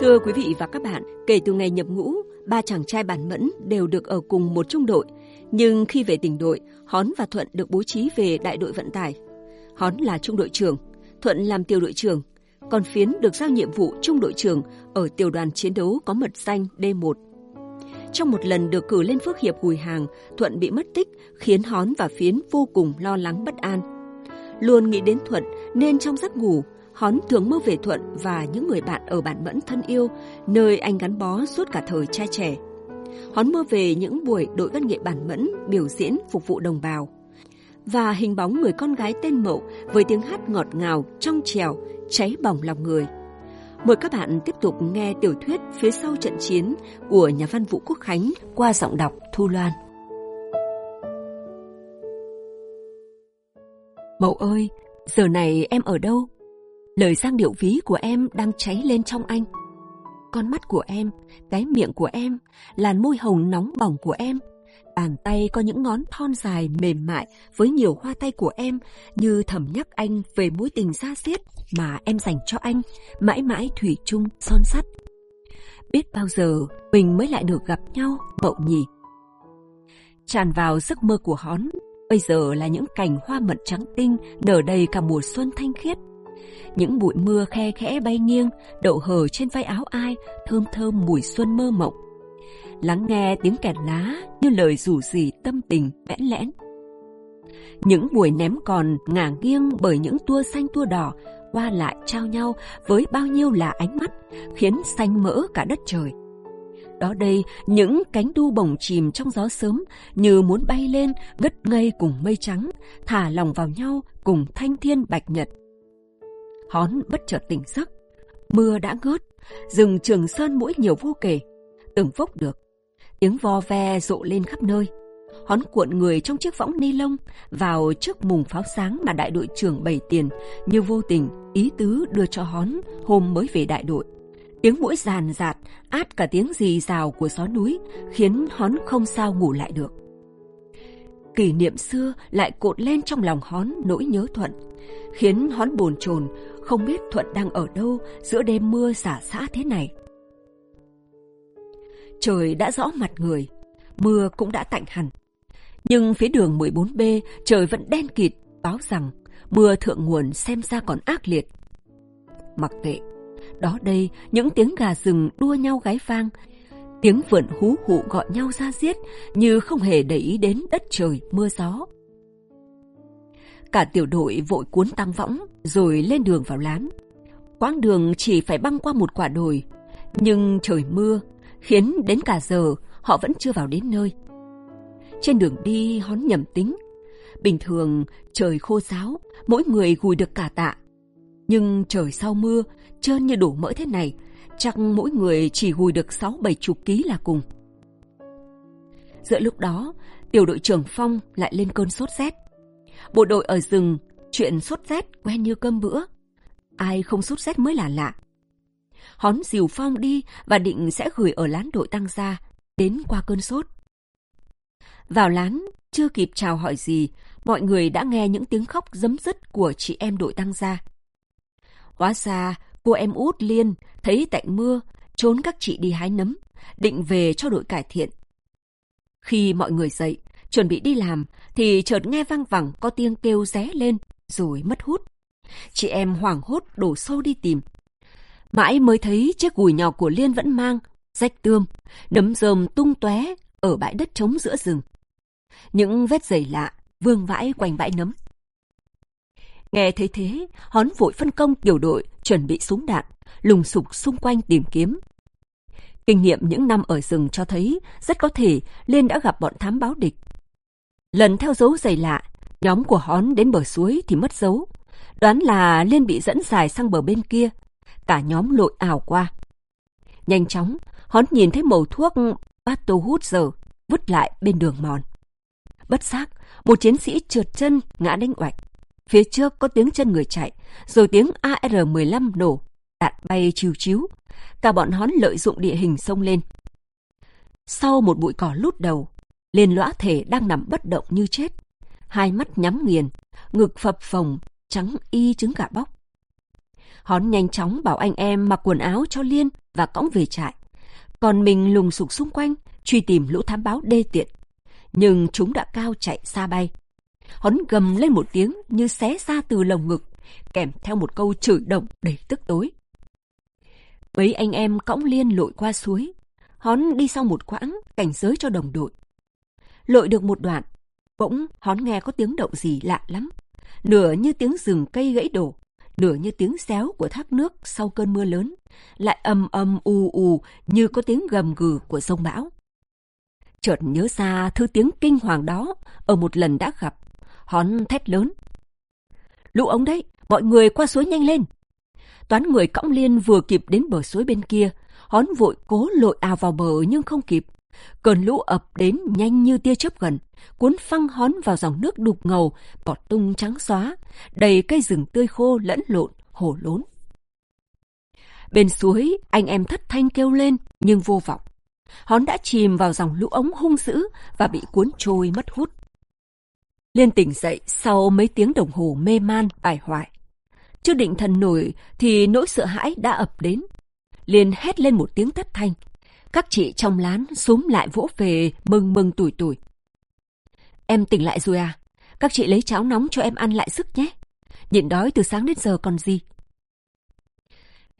Thưa quý vị và các bạn, kể từ ngày nhập ngũ, ba chàng trai bản mẫn đều được ở cùng một trung đội. Nhưng khi về tỉnh đội, Hón và Thuận được bố trí về đại đội vận tải. Hón là trung đội trưởng, Thuận làm tiểu đội trưởng, còn Phiến được giao nhiệm vụ trung đội trưởng ở tiểu đoàn chiến đấu có mật danh D1. Trong một lần được cử lên Phước Hiệp gùi hàng, Thuận bị mất tích khiến Hón và Phiến vô cùng lo lắng bất an. Luôn nghĩ đến Thuận nên trong giấc ngủ, Hón thường mơ về Thuận và những người bạn ở bản Mẫn thân yêu, nơi anh gắn bó suốt cả thời trai trẻ. Hón mơ về những buổi đội văn nghệ bản Mẫn biểu diễn phục vụ đồng bào. Và hình bóng người con gái tên Mậu với tiếng hát ngọt ngào, trong trèo, cháy bỏng lòng người. Mời các bạn tiếp tục nghe tiểu thuyết phía sau trận chiến của nhà văn Vũ Quốc Khánh qua giọng đọc Thu Loan. Mậu ơi, giờ này em ở đâu? Lời giang điệu ví của em đang cháy lên trong anh. Con mắt của em, cái miệng của em, làn môi hồng nóng bỏng của em, bàn tay có những ngón thon dài mềm mại với nhiều hoa tay của em như thầm nhắc anh về mối tình xa xiết mà em dành cho anh, mãi mãi thủy chung son sắt. Biết bao giờ mình mới lại được gặp nhau, mậu nhỉ? Tràn vào giấc mơ của hón, bây giờ là những cành hoa mận trắng tinh nở đầy cả mùa xuân thanh khiết. Những bụi mưa khe khẽ bay nghiêng, đậu hờ trên vai áo ai, thơm thơm mùi xuân mơ mộng. Lắng nghe tiếng kẹt lá như lời rủ rỉ tâm tình bẽn lẽn. Những buổi ném còn ngả nghiêng bởi những tua xanh tua đỏ qua lại trao nhau với bao nhiêu là ánh mắt, khiến xanh mỡ cả đất trời. Đó đây, những cánh đu bồng chìm trong gió sớm như muốn bay lên, ngất ngây cùng mây trắng, thả lòng vào nhau cùng thanh thiên bạch nhật. Hón bất chợt tỉnh giấc, mưa đã ngớt, rừng trường sơn mũi nhiều vô kể, từng vốc được. Tiếng vo ve rộ lên khắp nơi. Hón cuộn người trong chiếc võng ni lông vào trước mùng pháo sáng mà đại đội trưởng bày tiền như vô tình ý tứ đưa cho Hón hôm mới về đại đội. Tiếng mũi ràn rạt, át cả tiếng rì rào của gió núi, khiến Hón không sao ngủ lại được. Kỷ niệm xưa lại cột lên trong lòng Hón nỗi nhớ Thuận, khiến Hón bồn chồn không biết Thuận đang ở đâu giữa đêm mưa xả xã thế này. Trời đã rõ mặt người, mưa cũng đã tạnh hẳn. Nhưng phía đường 14B trời vẫn đen kịt, báo rằng mưa thượng nguồn xem ra còn ác liệt. Mặc kệ, đó đây những tiếng gà rừng đua nhau gáy vang, tiếng vượn hú hụ gọi nhau ra giết như không hề để ý đến đất trời mưa gió. Cả tiểu đội vội cuốn tăng võng rồi lên đường vào lán. Quãng đường chỉ phải băng qua một quả đồi, nhưng trời mưa khiến đến cả giờ họ vẫn chưa vào đến nơi. Trên đường đi hón nhầm tính. Bình thường trời khô giáo, mỗi người gùi được cả tạ. Nhưng trời sau mưa, trơn như đổ mỡ thế này, chắc mỗi người chỉ gùi được sáu bảy chục ký là cùng. Giữa lúc đó, tiểu đội trưởng Phong lại lên cơn sốt rét. Bộ đội ở rừng, chuyện sốt rét quen như cơm bữa. Ai không sốt rét mới là lạ. Hón dìu Phong đi và định sẽ gửi ở lán đội tăng gia, đến qua cơn sốt. Vào lán, chưa kịp chào hỏi gì, mọi người đã nghe những tiếng khóc dấm dứt của chị em đội tăng gia. Hóa ra, cô em út Liên thấy tạnh mưa, trốn các chị đi hái nấm, định về cho đội cải thiện. Khi mọi người dậy, chuẩn bị đi làm, thì chợt nghe vang vẳng có tiếng kêu ré lên, rồi mất hút. Chị em hoảng hốt đổ xô đi tìm. Mãi mới thấy chiếc gùi nhỏ của Liên vẫn mang, rách tươm, nấm rơm tung tóe ở bãi đất trống giữa rừng. Những vết giày lạ vương vãi quanh bãi nấm. Nghe thấy thế, hón vội phân công tiểu đội chuẩn bị súng đạn, lùng sục xung quanh tìm kiếm. Kinh nghiệm những năm ở rừng cho thấy rất có thể Liên đã gặp bọn thám báo địch. Lần theo dấu giày lạ, nhóm của hón đến bờ suối thì mất dấu. Đoán là Liên bị dẫn dài sang bờ bên kia. Cả nhóm lội ảo qua. Nhanh chóng, hón nhìn thấy màu thuốc Pato hút giờ vứt lại bên đường mòn. Bất giác, một chiến sĩ trượt chân ngã đánh oạch. Phía trước có tiếng chân người chạy, rồi tiếng AR-15 nổ, đạn bay chiều chiếu. Cả bọn hón lợi dụng địa hình sông lên. Sau một bụi cỏ lút đầu, lên lõa thể đang nằm bất động như chết. Hai mắt nhắm nghiền, ngực phập phồng, trắng y trứng gà bóc. Hón nhanh chóng bảo anh em mặc quần áo cho Liên và cõng về trại. Còn mình lùng sục xung quanh, truy tìm lũ thám báo đê tiện. Nhưng chúng đã cao chạy xa bay. Hón gầm lên một tiếng như xé ra từ lồng ngực, kèm theo một câu chửi động đầy tức tối. Mấy anh em cõng Liên lội qua suối. Hón đi sau một quãng, cảnh giới cho đồng đội. Lội được một đoạn, bỗng Hón nghe có tiếng động gì lạ lắm. Nửa như tiếng rừng cây gãy đổ, nửa như tiếng xéo của thác nước sau cơn mưa lớn, lại âm âm u u như có tiếng gầm gừ của sông bão. Chợt nhớ ra thứ tiếng kinh hoàng đó ở một lần đã gặp, hón thét lớn. Lũ ống đấy, mọi người qua suối nhanh lên. Toán người cõng liên vừa kịp đến bờ suối bên kia, hón vội cố lội ào vào bờ nhưng không kịp. Cơn lũ ập đến nhanh như tia chớp gần, cuốn phăng hón vào dòng nước đục ngầu, bọt tung trắng xóa, đầy cây rừng tươi khô lẫn lộn, hổ lốn. Bên suối, anh em thất thanh kêu lên, nhưng vô vọng. Hón đã chìm vào dòng lũ ống hung dữ và bị cuốn trôi mất hút. Liên tỉnh dậy sau mấy tiếng đồng hồ mê man, bài hoại. Chưa định thần nổi thì nỗi sợ hãi đã ập đến. Liên hét lên một tiếng thất thanh. Các chị trong lán xúm lại vỗ về mừng mừng tuổi tuổi. Em tỉnh lại rồi à? Các chị lấy cháo nóng cho em ăn lại sức nhé. Nhịn đói từ sáng đến giờ còn gì.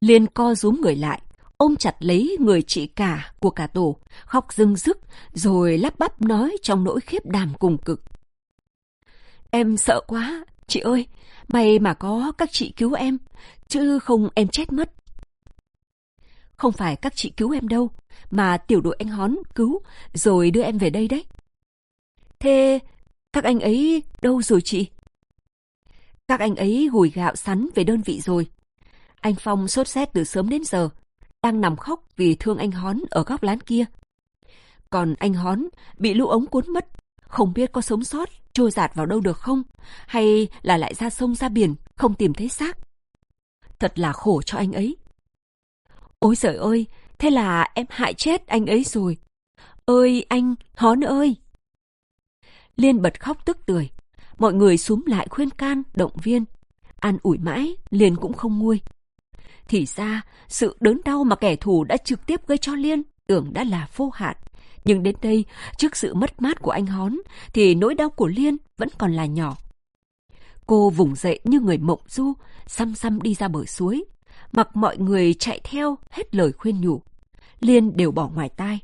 Liên co rúm người lại, ôm chặt lấy người chị cả của cả tổ, khóc rưng rức, rồi lắp bắp nói trong nỗi khiếp đảm cùng cực. Em sợ quá, chị ơi, may mà có các chị cứu em, chứ không em chết mất. Không phải các chị cứu em đâu, mà tiểu đội anh Hón cứu, rồi đưa em về đây đấy. Thế các anh ấy đâu rồi chị? Các anh ấy gùi gạo sắn về đơn vị rồi. Anh Phong sốt rét từ sớm đến giờ, đang nằm khóc vì thương anh Hón ở góc lán kia. Còn anh Hón bị lũ ống cuốn mất, không biết có sống sót, trôi giạt vào đâu được không, hay là lại ra sông ra biển, không tìm thấy xác. Thật là khổ cho anh ấy. Ôi trời ơi, thế là em hại chết anh ấy rồi. Ơi anh, Hón ơi! Liên bật khóc tức tưởi. Mọi người súm lại khuyên can, động viên. An ủi mãi, Liên cũng không nguôi. Thì ra, sự đớn đau mà kẻ thù đã trực tiếp gây cho Liên tưởng đã là vô hạn. Nhưng đến đây, trước sự mất mát của anh Hón, thì nỗi đau của Liên vẫn còn là nhỏ. Cô vùng dậy như người mộng du, xăm xăm đi ra bờ suối. Mặc mọi người chạy theo hết lời khuyên nhủ. Liên đều bỏ ngoài tai.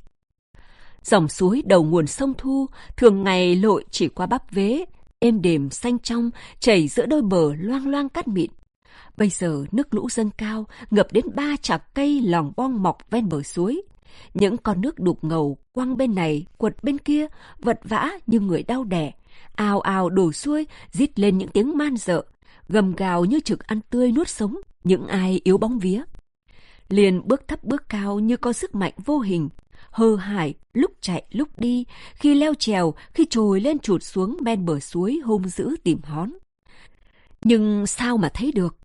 Dòng suối đầu nguồn sông Thu thường ngày lội chỉ qua bắp vế, êm đềm xanh trong, chảy giữa đôi bờ loang loang cát mịn. Bây giờ nước lũ dâng cao, ngập đến ba chạc cây lòng bong mọc ven bờ suối. Những con nước đục ngầu quăng bên này, quật bên kia, vật vã như người đau đẻ. Ào ào đổ xuôi, rít lên những tiếng man dợ, gầm gào như trực ăn tươi nuốt sống, những ai yếu bóng vía. Liền bước thấp bước cao như có sức mạnh vô hình, hơ hải, lúc chạy lúc đi, khi leo trèo, khi trồi lên trụt xuống bên bờ suối hung dữ tìm hón. Nhưng sao mà thấy được?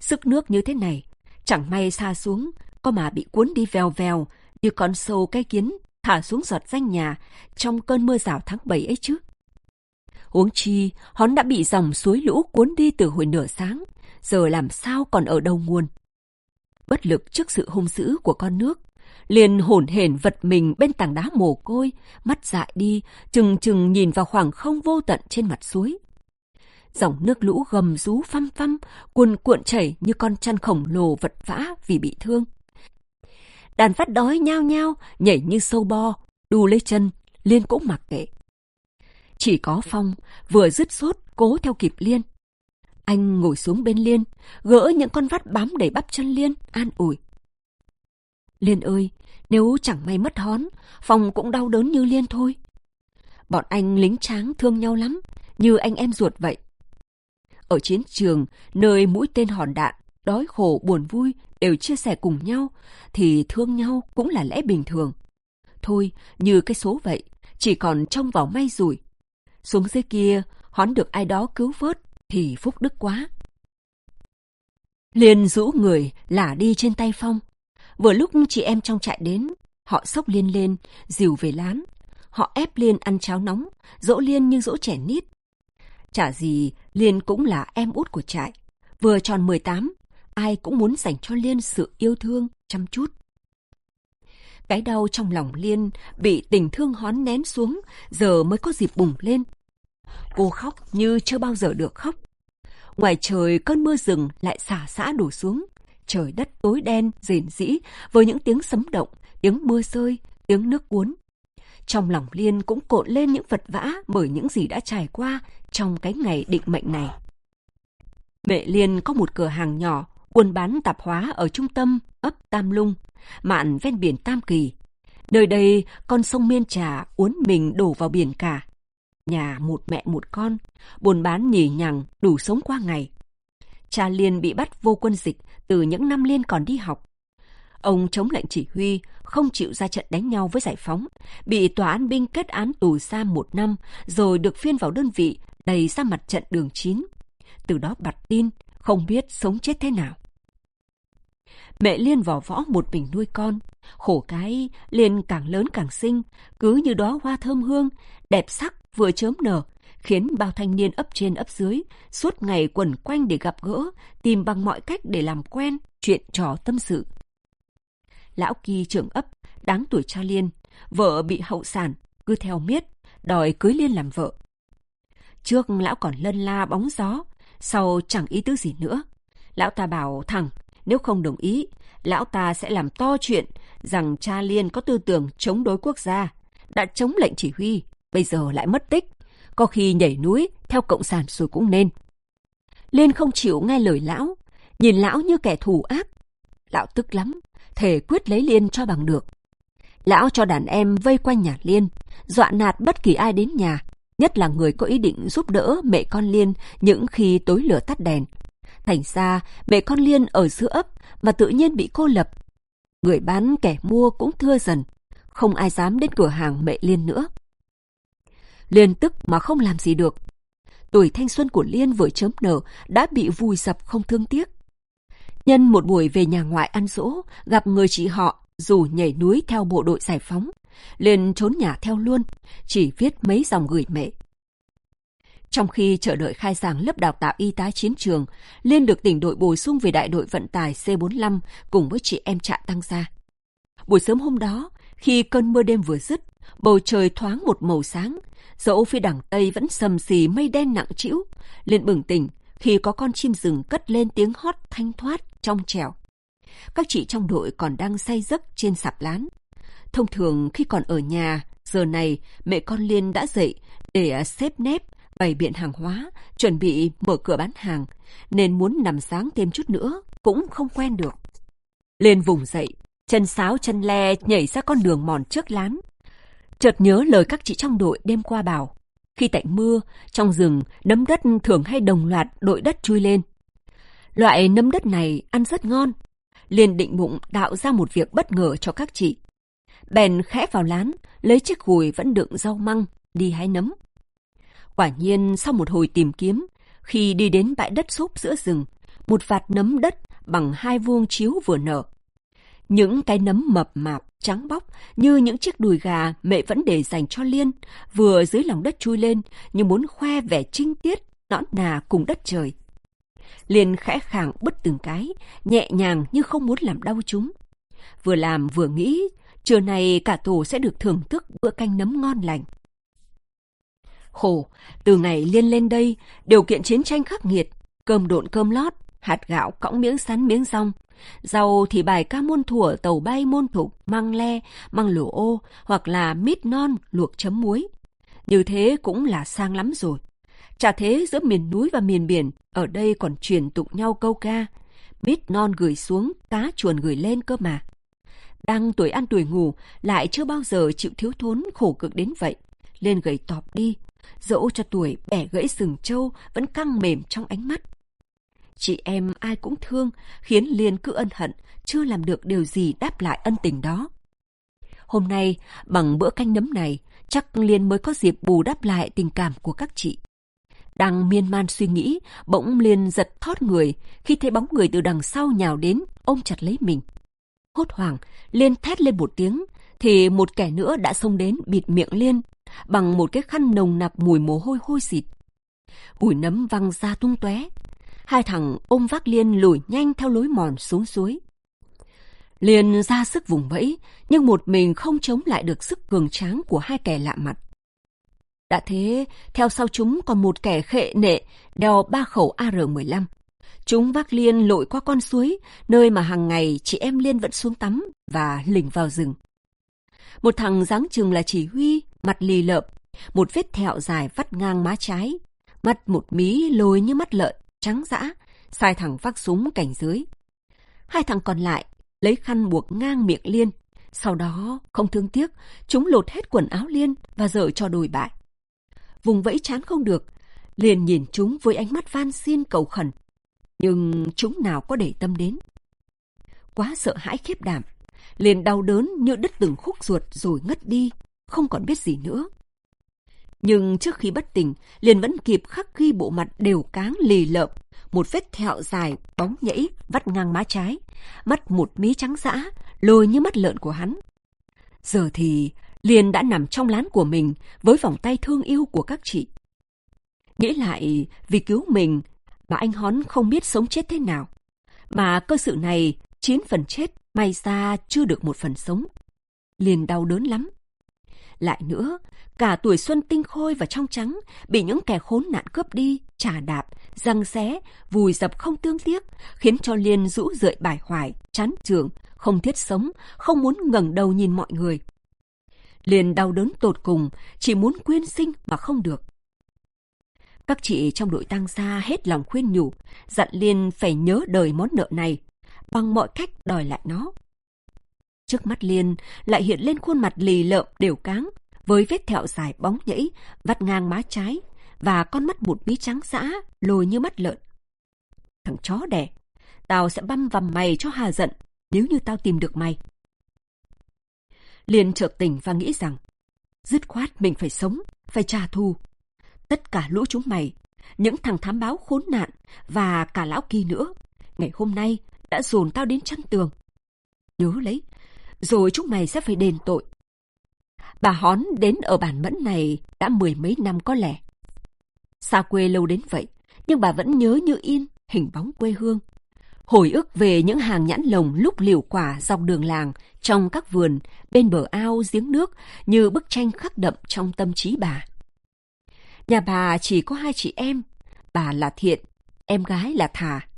Sức nước như thế này, chẳng may xa xuống, có mà bị cuốn đi vèo vèo, như con sâu cái kiến thả xuống giọt danh nhà trong cơn mưa rào tháng 7 ấy chứ. Huống chi, hắn đã bị dòng suối lũ cuốn đi từ hồi nửa sáng, giờ làm sao còn ở đầu nguồn. Bất lực trước sự hung dữ của con nước, liền hổn hển vật mình bên tảng đá mồ côi, mắt dại đi, chừng chừng nhìn vào khoảng không vô tận trên mặt suối. Dòng nước lũ gầm rú phăm phăm, cuồn cuộn chảy như con chăn khổng lồ vật vã vì bị thương. Đàn phát đói nhao nhao, nhảy như sâu bo, đu lấy chân, Liên cũng mặc kệ. Chỉ có Phong vừa dứt sốt cố theo kịp Liên. Anh ngồi xuống bên Liên, gỡ những con vắt bám đầy bắp chân Liên, an ủi. Liên ơi, nếu chẳng may mất hón, Phong cũng đau đớn như Liên thôi. Bọn anh lính tráng thương nhau lắm, như anh em ruột vậy. Ở chiến trường, nơi mũi tên hòn đạn, đói khổ buồn vui đều chia sẻ cùng nhau, thì thương nhau cũng là lẽ bình thường. Thôi, như cái số vậy, chỉ còn trông vào may rủi. Xuống dưới kia, hón được ai đó cứu vớt, thì phúc đức quá. Liên rũ người lả đi trên tay Phong, Vừa lúc chị em trong trại đến, họ sốc Liên lên, dìu về lán. Họ ép Liên ăn cháo nóng, dỗ Liên như dỗ trẻ nít. Chả gì, Liên cũng là em út của trại. Vừa tròn 18, ai cũng muốn dành cho Liên sự yêu thương, chăm chút. Cái đau trong lòng Liên bị tình thương hón nén xuống, giờ mới có dịp bùng lên. Cô khóc như chưa bao giờ được khóc. Ngoài trời cơn mưa rừng lại xả xã đổ xuống. Trời đất tối đen, rền rĩ với những tiếng sấm động, tiếng mưa rơi, tiếng nước cuốn. Trong lòng Liên cũng cộn lên những vật vã bởi những gì đã trải qua trong cái ngày định mệnh này. Mẹ Liên có một cửa hàng nhỏ, buôn bán tạp hóa ở trung tâm ấp Tam Lung, mạn ven biển Tam Kỳ. Nơi đây, con sông Miên Trà uốn mình đổ vào biển cả. Nhà một mẹ một con, buôn bán nhì nhằng, đủ sống qua ngày. Cha Liên bị bắt vô quân dịch từ những năm Liên còn đi học. Ông chống lệnh chỉ huy, không chịu ra trận đánh nhau với giải phóng, bị tòa án binh kết án tù xa một năm, rồi được phiên vào đơn vị đầy ra mặt trận đường chín. Từ đó bặt tin, không biết sống chết thế nào. Mẹ Liên vỏ võ một mình nuôi con, khổ cái Liên càng lớn càng xinh, cứ như đó hoa thơm hương, đẹp sắc vừa chớm nở, khiến bao thanh niên ấp trên ấp dưới suốt ngày quẩn quanh để gặp gỡ, tìm bằng mọi cách để làm quen, chuyện trò tâm sự. Lão Kỳ trưởng ấp, đáng tuổi cha Liên, vợ bị hậu sản, cứ theo miết, đòi cưới Liên làm vợ. Trước lão còn lân la bóng gió, sau chẳng ý tứ gì nữa. Lão ta bảo thẳng, nếu không đồng ý, lão ta sẽ làm to chuyện rằng cha Liên có tư tưởng chống đối quốc gia, đã chống lệnh chỉ huy, bây giờ lại mất tích, có khi nhảy núi theo cộng sản rồi cũng nên. Liên không chịu nghe lời lão, nhìn lão như kẻ thù ác. Lão tức lắm, thể quyết lấy Liên cho bằng được. Lão cho đàn em vây quanh nhà Liên, dọa nạt bất kỳ ai đến nhà, nhất là người có ý định giúp đỡ mẹ con Liên những khi tối lửa tắt đèn. Thành ra, mẹ con Liên ở giữa ấp và tự nhiên bị cô lập. Người bán kẻ mua cũng thưa dần, không ai dám đến cửa hàng mẹ Liên nữa. Liên tức mà không làm gì được. Tuổi thanh xuân của Liên vừa chớm nở đã bị vùi dập không thương tiếc. Nhân một buổi về nhà ngoại ăn dỗ, gặp người chị họ, dù nhảy núi theo bộ đội giải phóng, liền trốn nhà theo luôn, chỉ viết mấy dòng gửi mẹ. Trong khi chờ đợi khai giảng lớp đào tạo y tá chiến trường, Liên được tỉnh đội bổ sung về đại đội vận tải C45 cùng với chị em trại tăng gia. Buổi sớm hôm đó, khi cơn mưa đêm vừa dứt, bầu trời thoáng một màu sáng, dẫu phía đằng Tây vẫn sầm xì mây đen nặng trĩu. Liên bừng tỉnh khi có con chim rừng cất lên tiếng hót thanh thoát trong trèo. Các chị trong đội còn đang say giấc trên sạp lán. Thông thường khi còn ở nhà, giờ này mẹ con Liên đã dậy để à, xếp nếp, bày biện hàng hóa, chuẩn bị mở cửa bán hàng, nên muốn nằm sáng thêm chút nữa cũng không quen được. Liên vùng dậy, chân sáo chân le nhảy ra con đường mòn trước lán. Chợt nhớ lời các chị trong đội đêm qua bảo, khi tạnh mưa, trong rừng, nấm đất thường hay đồng loạt đội đất chui lên. Loại nấm đất này ăn rất ngon. Liền định bụng đạo ra một việc bất ngờ cho các chị. Bèn khẽ vào lán, lấy chiếc gùi vẫn đựng rau măng, đi hái nấm. Quả nhiên sau một hồi tìm kiếm, khi đi đến bãi đất xốp giữa rừng, một vạt nấm đất bằng hai vuông chiếu vừa nở. Những cái nấm mập mạp, trắng bóc như những chiếc đùi gà mẹ vẫn để dành cho Liên, vừa dưới lòng đất chui lên như muốn khoe vẻ trinh tiết, nõn nà cùng đất trời. Liên khẽ khàng bứt từng cái, nhẹ nhàng như không muốn làm đau chúng. Vừa làm vừa nghĩ, trưa nay cả tổ sẽ được thưởng thức bữa canh nấm ngon lành. Khổ, từ ngày Liên lên đây, điều kiện chiến tranh khắc nghiệt, cơm độn cơm lót, hạt gạo cõng miếng sắn miếng rong. Rau thì bài ca môn thủa tàu bay môn thục, măng le, măng lửa ô, hoặc là mít non luộc chấm muối. Như thế cũng là sang lắm rồi. Chả thế giữa miền núi và miền biển, ở đây còn truyền tụng nhau câu ca. Mít non gửi xuống, cá chuồn gửi lên cơ mà. Đang tuổi ăn tuổi ngủ, lại chưa bao giờ chịu thiếu thốn khổ cực đến vậy. Lên gầy tọp đi, dẫu cho tuổi bẻ gãy sừng trâu vẫn căng mềm trong ánh mắt. Chị em ai cũng thương, khiến Liên cứ ân hận, chưa làm được điều gì đáp lại ân tình đó. Hôm nay, bằng bữa canh nấm này, chắc Liên mới có dịp bù đắp lại tình cảm của các chị. Đang miên man suy nghĩ, bỗng Liên giật thót người khi thấy bóng người từ đằng sau nhào đến, ôm chặt lấy mình. Hốt hoảng, Liên thét lên một tiếng, thì một kẻ nữa đã xông đến bịt miệng Liên bằng một cái khăn nồng nặc mùi mồ hôi hôi xịt. Bụi nấm văng ra tung tóe. Hai thằng ôm vác Liên lùi nhanh theo lối mòn xuống suối. Liên ra sức vùng vẫy, nhưng một mình không chống lại được sức cường tráng của hai kẻ lạ mặt. Đã thế, theo sau chúng còn một kẻ khệ nệ đeo ba khẩu AR-15. Chúng vác Liên lội qua con suối, nơi mà hàng ngày chị em Liên vẫn xuống tắm và lỉnh vào rừng. Một thằng dáng chừng là chỉ huy, mặt lì lợm, một vết thẹo dài vắt ngang má trái, mắt một mí lồi như mắt lợn, trắng dã, sai thằng vác súng cảnh dưới. Hai thằng còn lại lấy khăn buộc ngang miệng Liên. Sau đó, không thương tiếc, chúng lột hết quần áo Liên và dở cho đồi bại. Vùng vẫy chán không được, liền nhìn chúng với ánh mắt van xin cầu khẩn. Nhưng chúng nào có để tâm đến. Quá sợ hãi khiếp đảm, liền đau đớn như đứt từng khúc ruột rồi ngất đi, không còn biết gì nữa. Nhưng trước khi bất tỉnh, liền vẫn kịp khắc ghi bộ mặt đều cáng lì lợm, một vết thẹo dài, bóng nhẫy, vắt ngang má trái, mắt một mí trắng dã, lồi như mắt lợn của hắn. Giờ thì liền đã nằm trong lán của mình với vòng tay thương yêu của các chị. Nghĩ lại, vì cứu mình mà anh Hón không biết sống chết thế nào. Mà cơ sự này, chín phần chết, may ra chưa được một phần sống. Liền đau đớn lắm. Lại nữa, cả tuổi xuân tinh khôi và trong trắng bị những kẻ khốn nạn cướp đi, trả đạp, răng xé, vùi dập không tương tiếc, khiến cho Liên rũ rượi bài hoài, chán trường, không thiết sống, không muốn ngẩng đầu nhìn mọi người. Liên đau đớn tột cùng, chỉ muốn quyên sinh mà không được. Các chị trong đội tang gia hết lòng khuyên nhủ, dặn Liên phải nhớ đời món nợ này, bằng mọi cách đòi lại nó. Trước mắt Liên lại hiện lên khuôn mặt lì lợm đều cáng, với vết thẹo dài bóng nhẫy, vắt ngang má trái, và con mắt một bí trắng dã, lồi như mắt lợn. Thằng chó đẻ, tao sẽ băm vằm mày cho hà giận nếu như tao tìm được mày. liền chợt tỉnh và nghĩ rằng, dứt khoát mình phải sống, phải trả thù. Tất cả lũ chúng mày, những thằng thám báo khốn nạn và cả lão kỳ nữa, ngày hôm nay đã dồn tao đến chân tường. Nhớ lấy, rồi chúng mày sẽ phải đền tội. Bà Hón đến ở bản mẫn này đã mười mấy năm có lẽ. Xa quê lâu đến vậy, nhưng bà vẫn nhớ như in hình bóng quê hương. Hồi ức về những hàng nhãn lồng lúc liều quả dọc đường làng, trong các vườn, bên bờ ao, giếng nước, như bức tranh khắc đậm trong tâm trí bà. Nhà bà chỉ có hai chị em, bà là Thiện, em gái là Thà.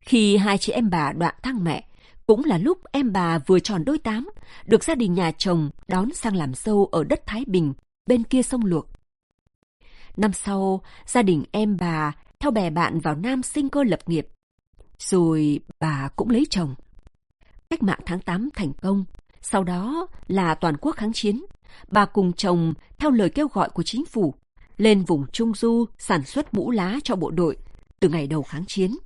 Khi hai chị em bà đoạn thăng mẹ, cũng là lúc em bà vừa tròn đôi tám, được gia đình nhà chồng đón sang làm dâu ở đất Thái Bình, bên kia sông Luộc. Năm sau, gia đình em bà theo bè bạn vào Nam sinh cơ lập nghiệp. Rồi bà cũng lấy chồng. Cách mạng tháng 8 thành công, sau đó là toàn quốc kháng chiến. Bà cùng chồng, theo lời kêu gọi của chính phủ, lên vùng Trung Du sản xuất mũ lá cho bộ đội từ ngày đầu kháng chiến.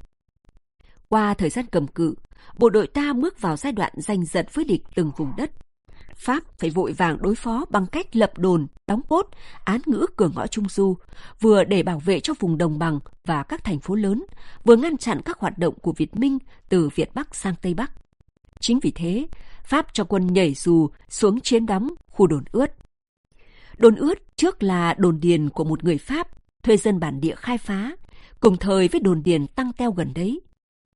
Qua thời gian cầm cự, bộ đội ta bước vào giai đoạn giành giật với địch từng vùng đất. Pháp phải vội vàng đối phó bằng cách lập đồn, đóng bốt, án ngữ cửa ngõ Trung Du, vừa để bảo vệ cho vùng đồng bằng và các thành phố lớn, vừa ngăn chặn các hoạt động của Việt Minh từ Việt Bắc sang Tây Bắc. Chính vì thế, Pháp cho quân nhảy dù xuống chiến đóng khu đồn ướt. Đồn ướt trước là đồn điền của một người Pháp, thuê dân bản địa khai phá, cùng thời với đồn điền tăng teo gần đấy.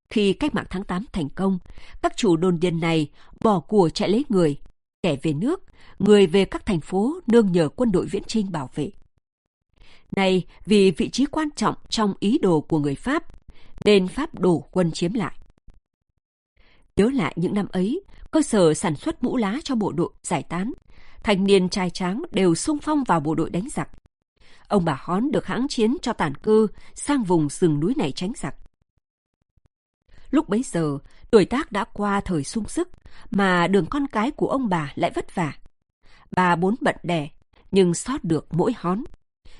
Khi cách mạng tháng 8 thành công, các chủ đồn điền này bỏ của chạy lấy người, kẻ về nước, người về các thành phố nương nhờ quân đội viễn trinh bảo vệ. Này, vì vị trí quan trọng trong ý đồ của người Pháp, nên Pháp đổ quân chiếm lại. Nhớ lại những năm ấy, cơ sở sản xuất mũ lá cho bộ đội giải tán, thanh niên trai tráng đều sung phong vào bộ đội đánh giặc. Ông bà Hón được hãng chiến cho tản cư sang vùng rừng núi này tránh giặc. Lúc bấy giờ, tuổi tác đã qua thời sung sức, mà đường con cái của ông bà lại vất vả. Bà bốn bận đẻ, nhưng sót được mỗi hón.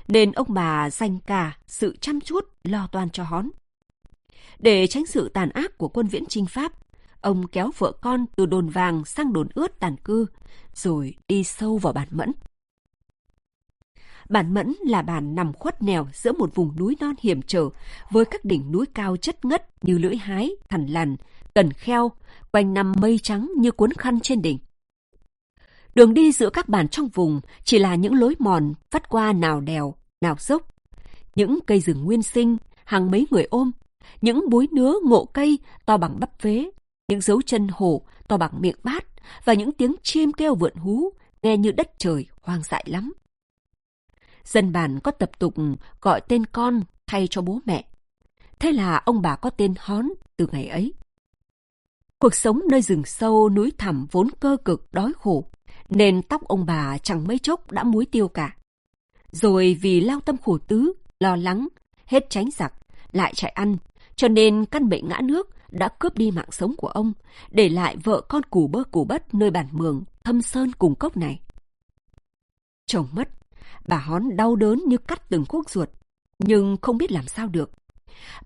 Nên ông bà dành cả sự chăm chút lo toan cho hón. Để tránh sự tàn ác của quân viễn trinh Pháp, ông kéo vợ con từ đồn vàng sang đồn ướt tàn cư, rồi đi sâu vào bản mẫn. Bản Mẫn là bản nằm khuất nẻo giữa một vùng núi non hiểm trở với các đỉnh núi cao chất ngất như lưỡi hái, thằn lằn, cần kheo, quanh năm mây trắng như cuốn khăn trên đỉnh. Đường đi giữa các bản trong vùng chỉ là những lối mòn vắt qua nào đèo, nào dốc. Những cây rừng nguyên sinh, hàng mấy người ôm, những búi nứa ngộ cây to bằng bắp vế, những dấu chân hổ to bằng miệng bát và những tiếng chim kêu vượn hú nghe như đất trời hoang dại lắm. Dân bản có tập tục gọi tên con thay cho bố mẹ. Thế là ông bà có tên Hón từ ngày ấy. Cuộc sống nơi rừng sâu, núi thẳm vốn cơ cực, đói khổ, nên tóc ông bà chẳng mấy chốc đã muối tiêu cả. Rồi vì lao tâm khổ tứ, lo lắng, hết tránh giặc, lại chạy ăn, cho nên căn bệnh ngã nước đã cướp đi mạng sống của ông, để lại vợ con củ bơ củ bất nơi bản mường, thâm sơn cùng cốc này. Chồng mất, bà hón đau đớn như cắt từng khúc ruột, nhưng không biết làm sao được.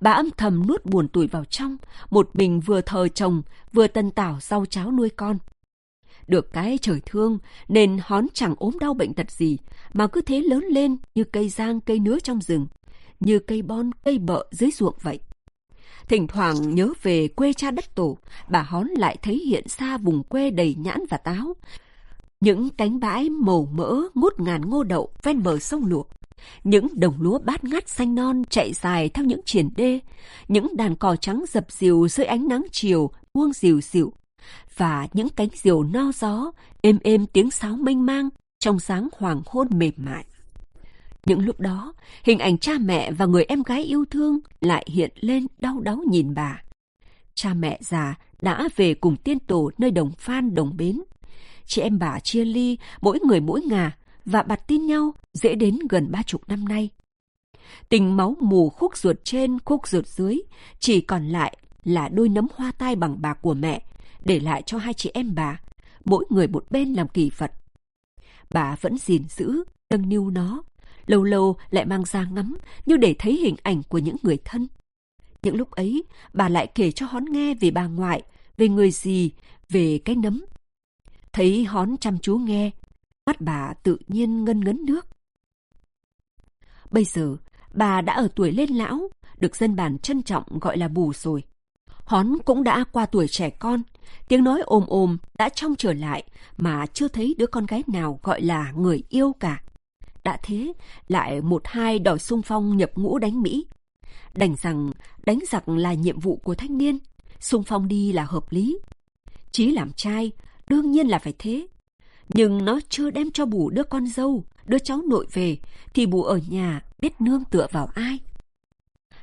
Bà âm thầm nuốt buồn tuổi vào trong, một mình vừa thờ chồng, vừa tân tảo rau cháo nuôi con. Được cái trời thương, nên hón chẳng ốm đau bệnh tật gì, mà cứ thế lớn lên như cây giang cây nứa trong rừng, như cây bon cây bợ dưới ruộng vậy. Thỉnh thoảng nhớ về quê cha đất tổ, bà hón lại thấy hiện xa vùng quê đầy nhãn và táo. Những cánh bãi màu mỡ ngút ngàn ngô đậu ven bờ sông luộc, những đồng lúa bát ngát xanh non chạy dài theo những triển đê, những đàn cò trắng dập dìu dưới ánh nắng chiều buông dìu dịu, và những cánh diều no gió, êm êm tiếng sáo mênh mang trong sáng hoàng hôn mềm mại. Những lúc đó, hình ảnh cha mẹ và người em gái yêu thương lại hiện lên đau đáu nhìn bà. Cha mẹ già đã về cùng tiên tổ nơi đồng phan đồng bến. Chị em bà chia ly, mỗi người mỗi ngà, và bặt tin nhau dễ đến gần ba chục năm nay. Tình máu mù khúc ruột trên, khúc ruột dưới, chỉ còn lại là đôi nấm hoa tai bằng bạc của mẹ, để lại cho hai chị em bà, mỗi người một bên làm kỳ vật. Bà vẫn gìn giữ, nâng niu nó, lâu lâu lại mang ra ngắm như để thấy hình ảnh của những người thân. Những lúc ấy, bà lại kể cho Hón nghe về bà ngoại, về người gì, về cái nấm. Thấy Hón chăm chú nghe, mắt bà tự nhiên ngân ngấn nước. Bây giờ, bà đã ở tuổi lên lão, được dân bản trân trọng gọi là bù rồi. Hón cũng đã qua tuổi trẻ con, tiếng nói ồm ồm đã trong trở lại mà chưa thấy đứa con gái nào gọi là người yêu cả. Đã thế, lại một hai đòi sung phong nhập ngũ đánh Mỹ. Đành rằng đánh giặc là nhiệm vụ của thanh niên, sung phong đi là hợp lý. Chí làm trai, đương nhiên là phải thế. Nhưng nó chưa đem cho bù đứa con dâu, đứa cháu nội về, thì bù ở nhà biết nương tựa vào ai.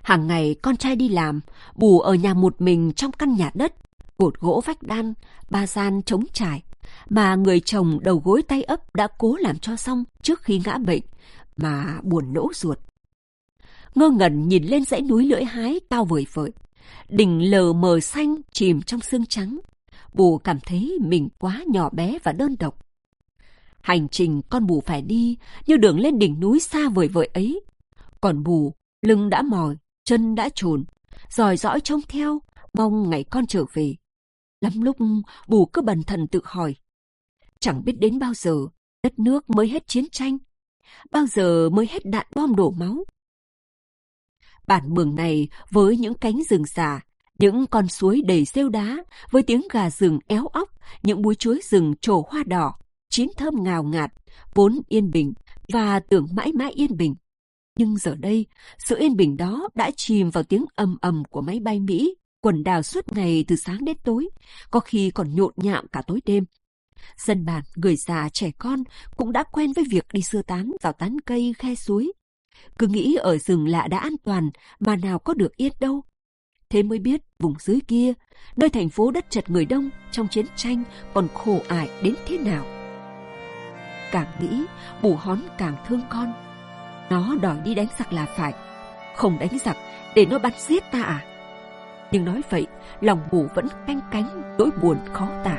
Hàng ngày con trai đi làm, bù ở nhà một mình trong căn nhà đất, cột gỗ vách đan, ba gian trống trải, mà người chồng đầu gối tay ấp đã cố làm cho xong trước khi ngã bệnh, mà buồn nỗ ruột. Ngơ ngẩn nhìn lên dãy núi lưỡi hái cao vời vợi, đỉnh lờ mờ xanh chìm trong sương trắng. Bù cảm thấy mình quá nhỏ bé và đơn độc. Hành trình con bù phải đi như đường lên đỉnh núi xa vời vợi ấy. Còn bù, lưng đã mỏi, chân đã trồn, dòi dõi trông theo, mong ngày con trở về. Lắm lúc bù cứ bần thần tự hỏi, chẳng biết đến bao giờ đất nước mới hết chiến tranh, bao giờ mới hết đạn bom đổ máu. Bản mường này với những cánh rừng già, những con suối đầy rêu đá, với tiếng gà rừng éo óc, những búi chuối rừng trổ hoa đỏ, chín thơm ngào ngạt, vốn yên bình và tưởng mãi mãi yên bình. Nhưng giờ đây, sự yên bình đó đã chìm vào tiếng ầm ầm của máy bay Mỹ, quần đảo suốt ngày từ sáng đến tối, có khi còn nhộn nhạo cả tối đêm. Dân bản, người già, trẻ con cũng đã quen với việc đi sơ tán vào tán cây, khe suối. Cứ nghĩ ở rừng lạ đã an toàn, mà nào có được yên đâu. Thế mới biết vùng dưới kia, nơi thành phố đất chật người đông trong chiến tranh còn khổ ải đến thế nào. Càng nghĩ, bù hón càng thương con nó đòi đi đánh giặc là phải. Không đánh giặc để nó bắn giết ta à? Nhưng nói vậy, lòng bù vẫn canh cánh nỗi buồn khó tả.